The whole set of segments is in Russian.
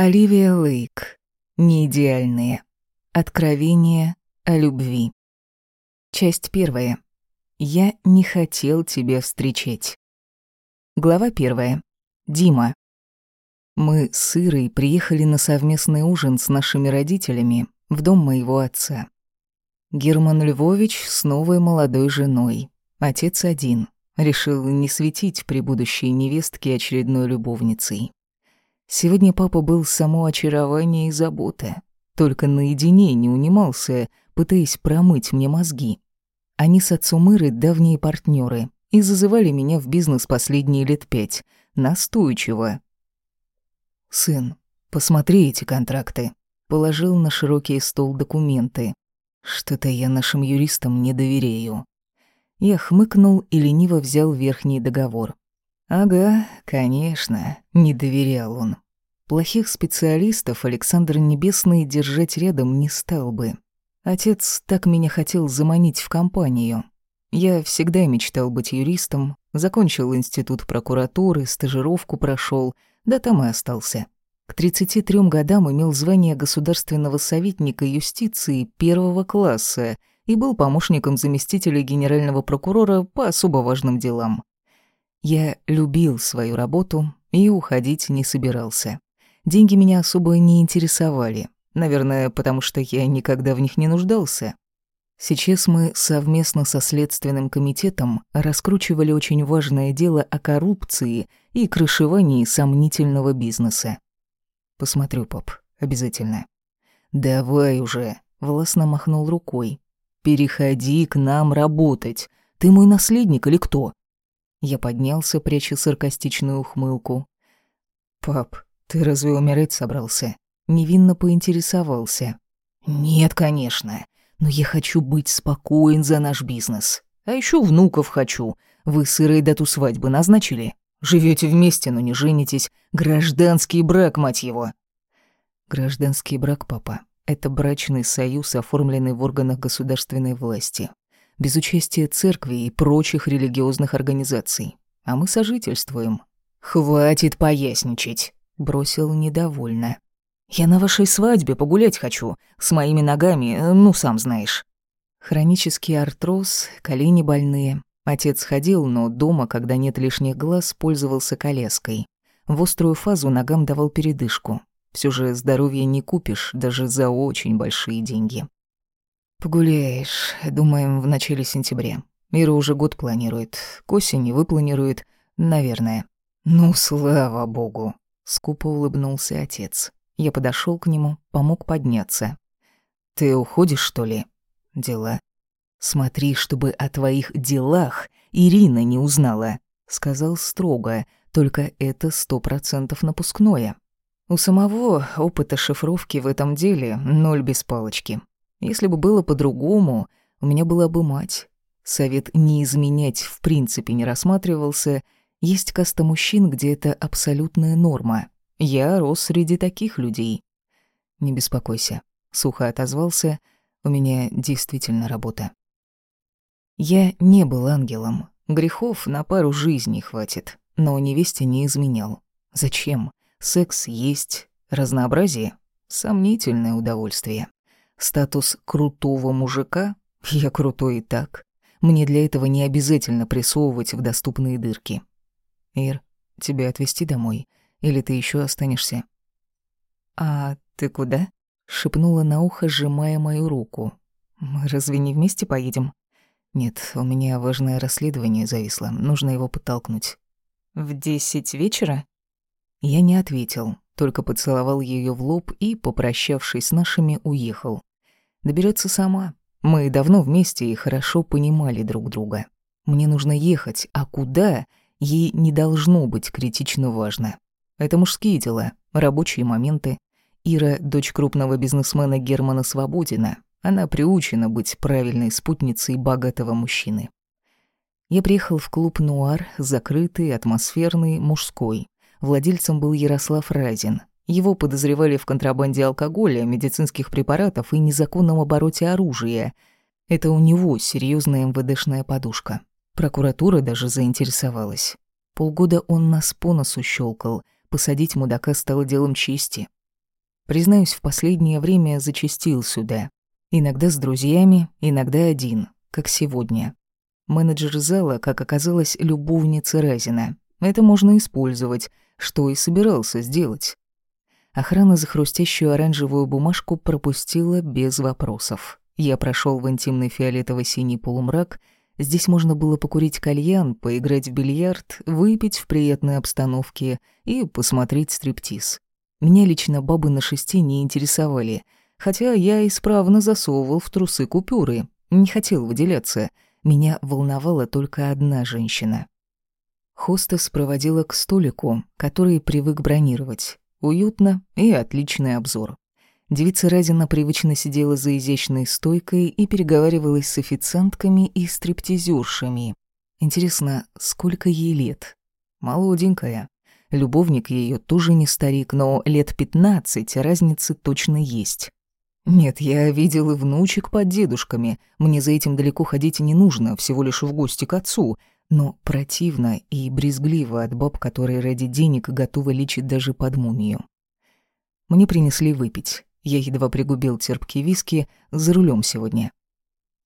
Оливия Лейк. Неидеальные. Откровение о любви. Часть первая. Я не хотел тебя встречать. Глава первая. Дима. Мы с Ирой приехали на совместный ужин с нашими родителями в дом моего отца. Герман Львович с новой молодой женой. Отец один. Решил не светить при будущей невестке очередной любовницей. Сегодня папа был само очарование и забота. Только наедине не унимался, пытаясь промыть мне мозги. Они с отцом Иры давние партнеры и зазывали меня в бизнес последние лет пять. Настойчиво. «Сын, посмотри эти контракты». Положил на широкий стол документы. «Что-то я нашим юристам не доверяю». Я хмыкнул и лениво взял верхний договор. Ага, конечно, не доверял он. Плохих специалистов Александр Небесный держать рядом не стал бы. Отец так меня хотел заманить в компанию. Я всегда мечтал быть юристом, закончил институт прокуратуры, стажировку прошел, да там и остался. К 33 годам имел звание государственного советника юстиции первого класса и был помощником заместителя генерального прокурора по особо важным делам. Я любил свою работу и уходить не собирался. Деньги меня особо не интересовали, наверное, потому что я никогда в них не нуждался. Сейчас мы совместно со Следственным комитетом раскручивали очень важное дело о коррупции и крышевании сомнительного бизнеса. Посмотрю, пап, обязательно. «Давай уже», — властно махнул рукой. «Переходи к нам работать. Ты мой наследник или кто?» Я поднялся, пряча саркастичную ухмылку. «Пап, ты разве умереть собрался?» Невинно поинтересовался. «Нет, конечно. Но я хочу быть спокоен за наш бизнес. А еще внуков хочу. Вы с Ирой дату свадьбы назначили? Живете вместе, но не женитесь. Гражданский брак, мать его!» Гражданский брак, папа, это брачный союз, оформленный в органах государственной власти, без участия церкви и прочих религиозных организаций. А мы сожительствуем. «Хватит поясничать», — бросил недовольно. «Я на вашей свадьбе погулять хочу, с моими ногами, ну, сам знаешь». Хронический артроз, колени больные. Отец ходил, но дома, когда нет лишних глаз, пользовался коляской. В острую фазу ногам давал передышку. Все же здоровье не купишь даже за очень большие деньги. Погуляешь, думаем, в начале сентября. Ира уже год планирует. К осени выпланирует, наверное. Ну, слава богу. Скупо улыбнулся отец. Я подошел к нему, помог подняться. Ты уходишь, что ли? Дела. Смотри, чтобы о твоих делах Ирина не узнала, сказал строго, только это сто процентов напускное. У самого опыта шифровки в этом деле ноль без палочки. Если бы было по-другому, у меня была бы мать. Совет не изменять в принципе не рассматривался. Есть каста мужчин, где это абсолютная норма. Я рос среди таких людей. Не беспокойся, сухо отозвался. У меня действительно работа. Я не был ангелом. Грехов на пару жизней хватит, но невесте не изменял. Зачем? Секс есть, разнообразие — сомнительное удовольствие. Статус крутого мужика — я крутой и так. Мне для этого не обязательно прессовывать в доступные дырки. Ир, тебя отвезти домой? Или ты еще останешься? «А ты куда?» — шепнула на ухо, сжимая мою руку. «Мы разве не вместе поедем?» «Нет, у меня важное расследование зависло. Нужно его подтолкнуть». «В десять вечера?» Я не ответил, только поцеловал ее в лоб и, попрощавшись с нашими, уехал. Доберется сама. Мы давно вместе и хорошо понимали друг друга. Мне нужно ехать, а куда, ей не должно быть критично важно. Это мужские дела, рабочие моменты. Ира — дочь крупного бизнесмена Германа Свободина. Она приучена быть правильной спутницей богатого мужчины. Я приехал в клуб «Нуар», закрытый, атмосферный, мужской. Владельцем был Ярослав Разин. Его подозревали в контрабанде алкоголя, медицинских препаратов и незаконном обороте оружия. Это у него серьезная МВДшная подушка. Прокуратура даже заинтересовалась. Полгода он нас по носу щелкал. Посадить мудака стало делом чести. Признаюсь, в последнее время зачастил сюда. Иногда с друзьями, иногда один, как сегодня. Менеджер зала, как оказалось, любовница Разина. Это можно использовать, что и собирался сделать. Охрана за хрустящую оранжевую бумажку пропустила без вопросов. Я прошел в интимный фиолетово-синий полумрак. Здесь можно было покурить кальян, поиграть в бильярд, выпить в приятной обстановке и посмотреть стриптиз. Меня лично бабы на шесте не интересовали, хотя я исправно засовывал в трусы купюры, не хотел выделяться. Меня волновала только одна женщина. Хостес проводила к столику, который привык бронировать. Уютно и отличный обзор. Девица Разина привычно сидела за изящной стойкой и переговаривалась с официантками и стриптизершами. Интересно, сколько ей лет? Молоденькая. Любовник ее тоже не старик, но лет пятнадцать, разницы точно есть. Нет, я видел и внучек под дедушками. Мне за этим далеко ходить не нужно, всего лишь в гости к отцу но противно и брезгливо от баб, которые ради денег готовы лечить даже под мумию. Мне принесли выпить. Я едва пригубил терпкие виски за рулем сегодня.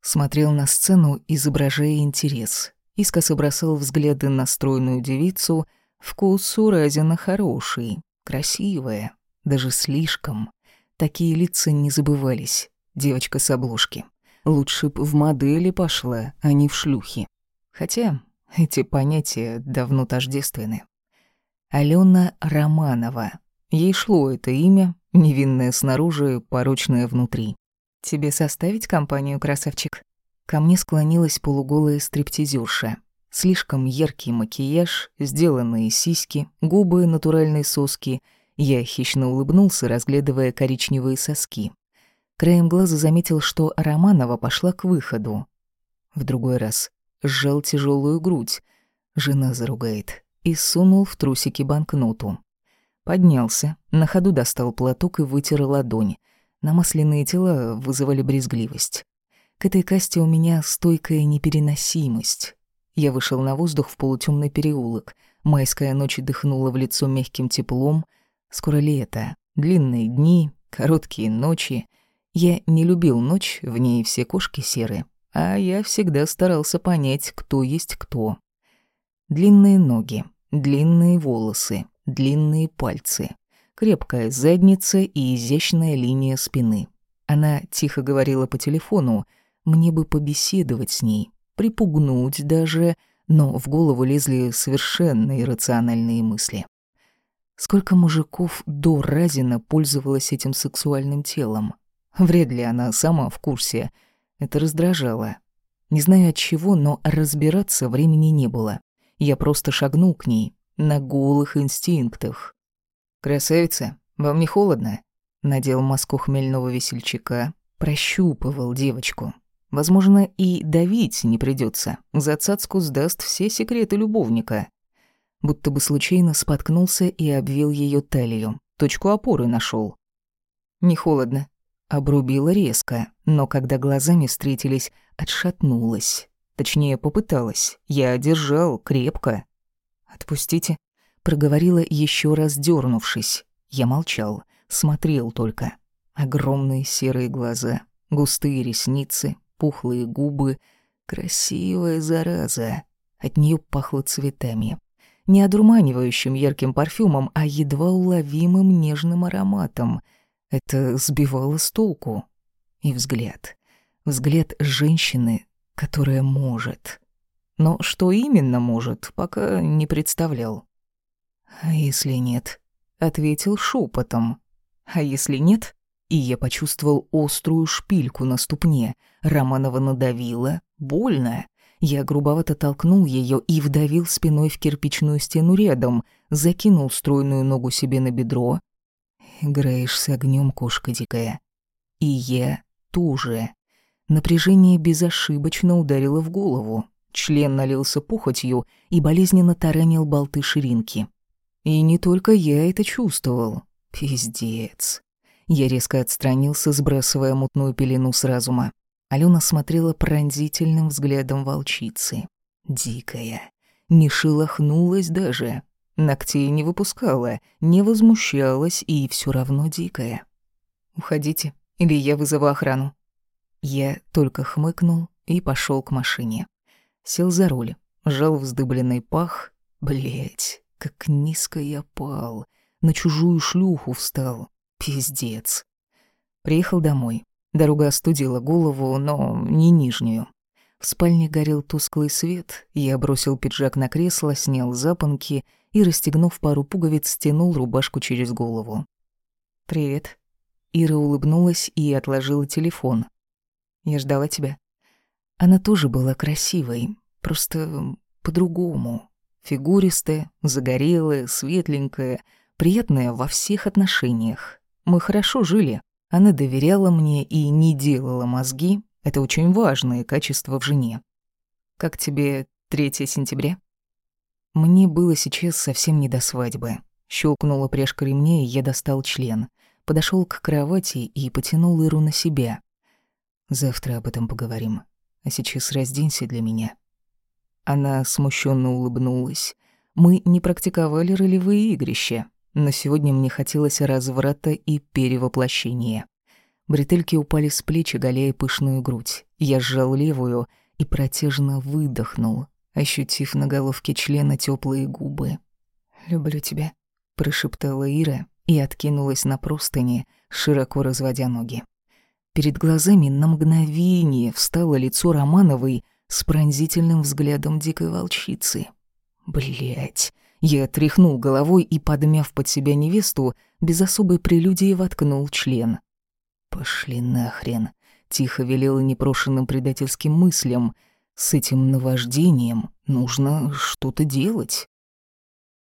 Смотрел на сцену, изображая интерес. Искоса бросал взгляды на стройную девицу. Вкус у Разина хороший, красивая, даже слишком. Такие лица не забывались. Девочка с обложки. Лучше б в модели пошла, а не в шлюхи. Хотя эти понятия давно тождественны. Алена Романова. Ей шло это имя, невинное снаружи, порочное внутри. «Тебе составить компанию, красавчик?» Ко мне склонилась полуголая стриптизерша. Слишком яркий макияж, сделанные сиськи, губы натуральной соски. Я хищно улыбнулся, разглядывая коричневые соски. Краем глаза заметил, что Романова пошла к выходу. В другой раз сжал тяжелую грудь. Жена заругает. И сунул в трусики банкноту. Поднялся, на ходу достал платок и вытер ладонь. Намасленные тела вызывали брезгливость. К этой касте у меня стойкая непереносимость. Я вышел на воздух в полутемный переулок. Майская ночь дыхнула в лицо мягким теплом. Скоро лето. Длинные дни, короткие ночи. Я не любил ночь, в ней все кошки серые а я всегда старался понять, кто есть кто. Длинные ноги, длинные волосы, длинные пальцы, крепкая задница и изящная линия спины. Она тихо говорила по телефону, мне бы побеседовать с ней, припугнуть даже, но в голову лезли совершенно иррациональные мысли. Сколько мужиков до Разина пользовалась этим сексуальным телом? Вряд ли она сама в курсе — это раздражало. Не знаю от чего, но разбираться времени не было. Я просто шагнул к ней на голых инстинктах. «Красавица, вам не холодно?» Надел маску хмельного весельчака, прощупывал девочку. Возможно, и давить не придется. За цацку сдаст все секреты любовника. Будто бы случайно споткнулся и обвил ее талию. Точку опоры нашел. «Не холодно», Обрубила резко, но когда глазами встретились, отшатнулась. Точнее, попыталась. Я держал крепко. «Отпустите», — проговорила еще раз дернувшись. Я молчал, смотрел только. Огромные серые глаза, густые ресницы, пухлые губы. Красивая зараза. От нее пахло цветами. Не одурманивающим ярким парфюмом, а едва уловимым нежным ароматом — это сбивало с толку. И взгляд. Взгляд женщины, которая может. Но что именно может, пока не представлял. «А если нет?» — ответил шепотом. «А если нет?» И я почувствовал острую шпильку на ступне. Романова надавила. Больно. Я грубовато толкнул ее и вдавил спиной в кирпичную стену рядом, закинул стройную ногу себе на бедро, Играешь с огнем, кошка дикая. И я тоже. Напряжение безошибочно ударило в голову. Член налился пухотью и болезненно таранил болты ширинки. И не только я это чувствовал. Пиздец. Я резко отстранился, сбрасывая мутную пелену с разума. Алена смотрела пронзительным взглядом волчицы. Дикая. Не шелохнулась даже. Ногтей не выпускала, не возмущалась и все равно дикая. Уходите, или я вызову охрану». Я только хмыкнул и пошел к машине. Сел за руль, жал вздыбленный пах. Блять, как низко я пал. На чужую шлюху встал. Пиздец. Приехал домой. Дорога остудила голову, но не нижнюю. В спальне горел тусклый свет, я бросил пиджак на кресло, снял запонки и, расстегнув пару пуговиц, стянул рубашку через голову. «Привет». Ира улыбнулась и отложила телефон. «Я ждала тебя». Она тоже была красивой, просто по-другому. Фигуристая, загорелая, светленькая, приятная во всех отношениях. Мы хорошо жили. Она доверяла мне и не делала мозги, это очень важное качество в жене. Как тебе 3 сентября? Мне было сейчас совсем не до свадьбы. Щелкнула пряжка ремня, и я достал член. Подошел к кровати и потянул Иру на себя. Завтра об этом поговорим. А сейчас разденься для меня. Она смущенно улыбнулась. Мы не практиковали ролевые игрища, но сегодня мне хотелось разврата и перевоплощения. Бретельки упали с плеч, оголяя пышную грудь. Я сжал левую и протяжно выдохнул, ощутив на головке члена теплые губы. «Люблю тебя», — прошептала Ира и откинулась на простыни, широко разводя ноги. Перед глазами на мгновение встало лицо Романовой с пронзительным взглядом дикой волчицы. Блять! Я тряхнул головой и, подмяв под себя невесту, без особой прелюдии воткнул член. «Пошли нахрен», — тихо велела непрошенным предательским мыслям. «С этим наваждением нужно что-то делать».